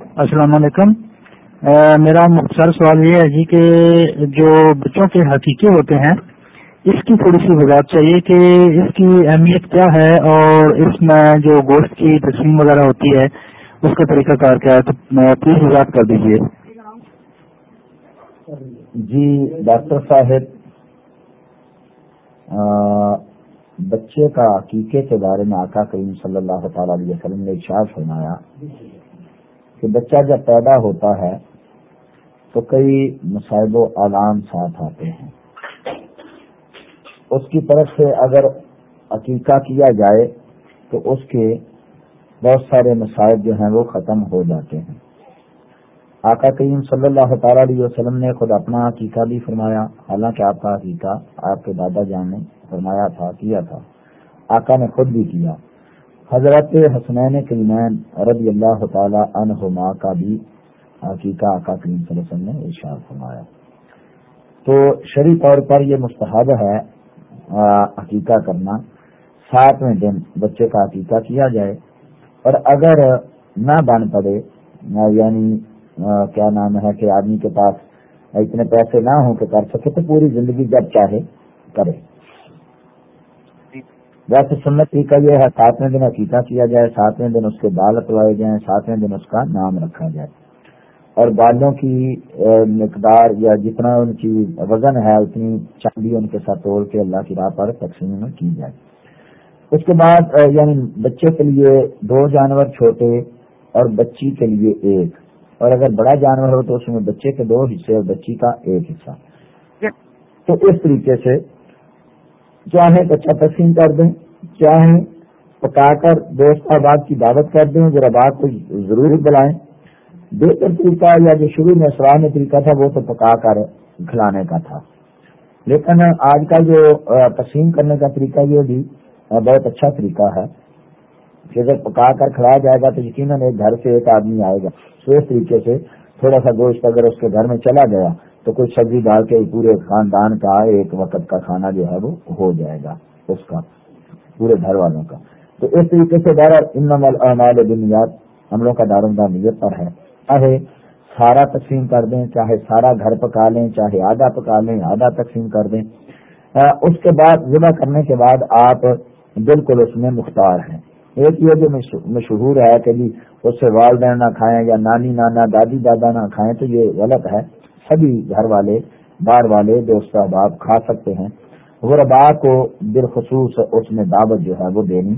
السلام علیکم۔ میرا مختصر سوال یہ ہے جی کہ جو بچوں کے حقیقے ہوتے ہیں، اس کی تھوڑی سی وضاحت چاہیے کہ اس کی اہمیت کیا ہے اور اس میں جو گوشت کی تقسیم وغیرہ ہوتی ہے، اس کا طریقہ کار کیا ہے؟ تو پلیز وضاحت کر دیجیے جی ڈاکٹر صاحب بچے کا عقیقے کے بارے میں آقا کریم صلی اللہ تعالی علیہ وسلم نے ارشاد فرمایا۔ کہ بچہ جب پیدا ہوتا ہے تو کئی مصائب و علام ساتھ آتے ہیں۔ اس کی طرف سے اگر عقیقہ کیا جائے تو اس کے بہت سارے مسائل جو ہیں وہ ختم ہو جاتے ہیں۔ آقا کریم صلی اللہ تعالی علیہ وسلم نے خود اپنا عقیقہ بھی فرمایا۔ حالانکہ آپ کا عقیقہ آپ کے دادا جان نے فرمایا تھا، کیا تھا۔ آقا نے خود بھی کیا۔ حضرت حسنین کریمین رضی اللہ تعالی عنہما کا بھی عقیقہ آقا کریم صلی اللہ علیہ وسلم نے ارشاد فرمایا۔ تو شریف طور پر یہ مستحب ہے عقیقہ کرنا، ساتویں دن بچے کا عقیقہ کیا جائے۔ اور اگر نہ بن پڑے یعنی کیا نام ہے کہ آدمی کے پاس اتنے پیسے نہ ہوں کہ کر سکے، تو پوری زندگی جب چاہے، کرے۔ ویسے سنت طریقہ یہ ہے، ساتویں دن عقیقہ کیا جائے، ساتویں دن اس کے بال اتوائے جائیں، ساتویں دن اس کا نام رکھا جائے۔ اور بالوں کی مقدار یا جتنا ان کی وزن ہے، اتنی چاندی ان کے ساتھ توڑ کے اللہ کی راہ پر تقسیم میں کی جائے۔ اس کے بعد یعنی بچے کے لیے دو جانور چھوٹے اور بچی کے لیے ایک۔ اور اگر بڑا جانور ہو تو اس میں بچے کے دو حصے اور بچی کا ایک حصہ۔ تو اس طریقے سے چاہے بچہ تقسیم کر دیں۔ چاہے پکا کر دوست آباد کی دعوت کر دیں، ذرا بات کو ضرور بلائیں۔ بہتر طریقہ یا جو شروع میں اسرار طریقہ تھا، وہ تو پکا کر کھلانے کا تھا۔ لیکن آج کا جو تقسیم کرنے کا طریقہ یہ بھی بہت اچھا طریقہ ہے۔ کہ اگر پکا کر کھلایا جائے گا تو یقیناً ایک گھر سے ایک آدمی آئے گا۔ تو اس طریقے سے تھوڑا سا گوشت اگر اس کے گھر میں چلا گیا، تو کچھ سبزی ڈال کے پورے خاندان کا ایک وقت کا کھانا جو ہے وہ ہو جائے گا۔ اس کا پورے گھر والوں کا۔ تو اس طریقے سے دار بنیاد ہم لوگ کا دارمدار نیت پر ہے۔ چاہے سارا تقسیم کر دیں، چاہے سارا گھر پکا لیں، چاہے آدھا پکا لیں، آدھا تقسیم کر دیں۔ اس کے بعد ذبح کرنے کے بعد آپ بالکل اس میں مختار ہیں۔ ایک یہ جو مشہور ہے کہ جی اس سے والدین نہ کھائیں یا نانی، نانا، دادی، دادا نہ کھائیں، تو یہ غلط ہے۔ سبھی گھر والے بار والے، دوست احباب کھا سکتے ہیں۔ غربا کو بالخصوص اس میں دعوت جو ہے وہ دینی